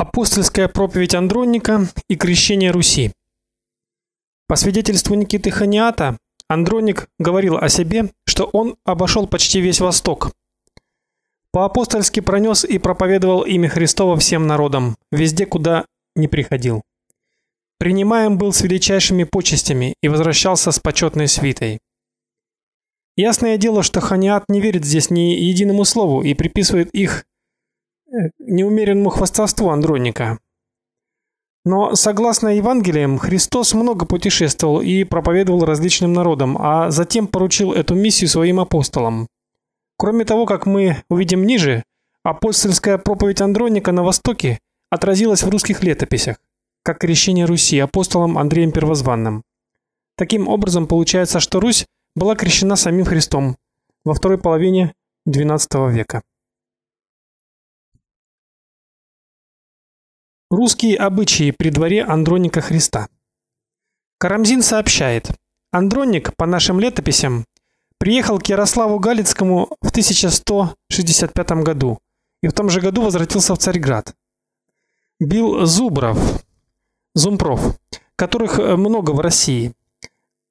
Апостольская проповедь Андроника и крещение Руси. По свидетельству Никиты Ханиата, Андроник говорил о себе, что он обошел почти весь Восток. По-апостольски пронес и проповедовал имя Христово всем народам, везде, куда не приходил. Принимаем был с величайшими почестями и возвращался с почетной свитой. Ясное дело, что Ханиат не верит здесь ни единому слову и приписывает их неумеренному хвастовству Андроника. Но согласно Евангелиям, Христос много путешествовал и проповедовал различным народам, а затем поручил эту миссию своим апостолам. Кроме того, как мы увидим ниже, апостольская проповедь Андроника на востоке отразилась в русских летописях, как крещение Руси апостолом Андреем Первозванным. Таким образом, получается, что Русь была крещена самим Христом во второй половине XII века. Русские обычаи при дворе Андроника Христа. Карамзин сообщает: Андроник, по нашим летописям, приехал к Ярославу Галицкому в 1165 году и в том же году возвратился в Царьград. Бил Зубров, Зумпров, которых много в России.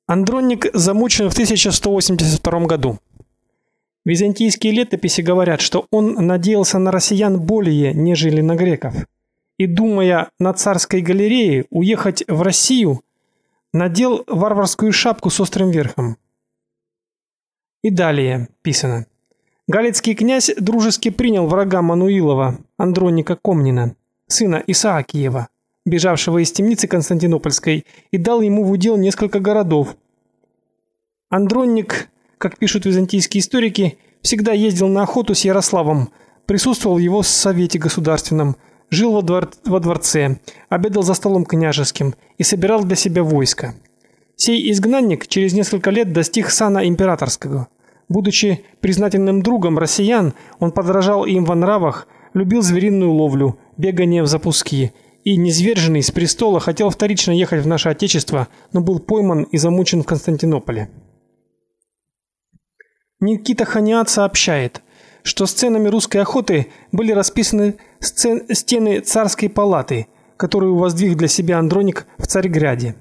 Андроник замучен в 1182 году. Византийские летописи говорят, что он надеялся на россиян более, нежели на греков и, думая на царской галерее уехать в Россию, надел варварскую шапку с острым верхом. И далее писано: Галицкий князь дружески принял врага Мануилова, Андроника Комнина, сына Исаакиева, бежавшего из темницы Константинопольской, и дал ему в удел несколько городов. Андронник, как пишут византийские историки, всегда ездил на охоту с Ярославом, присутствовал в его совете государственном, жил во, двор... во дворце, обедал за столом княжеским и собирал для себя войско. Сей изгнанник через несколько лет достиг сана императорского. Будучи признательным другом россиян, он подражал им во нравах, любил звериную ловлю, бегание в запуски и низверженный с престола хотел вторично ехать в наше отечество, но был пойман и замучен в Константинополе. Никита Ханиат сообщает: что сценами русской охоты были расписаны стены царской палаты, которую воздвиг для себя Андроник в Царьграде.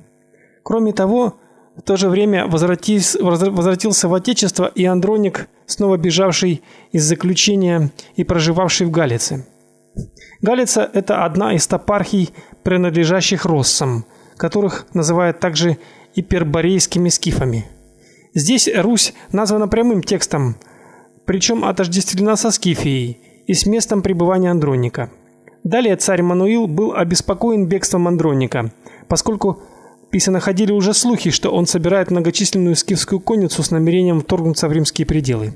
Кроме того, в то же время возвратился, в отечество и Андроник, снова бежавший из заключения и проживавший в Галице. Галица это одна из топархий, принадлежащих россам, которых называют также иперборейскими скифами. Здесь Русь названа прямым текстом причем отождествлена со Скифией и с местом пребывания Андроника. Далее царь Мануил был обеспокоен бегством Андроника, поскольку писано ходили уже слухи, что он собирает многочисленную скифскую конницу с намерением вторгнуться в римские пределы.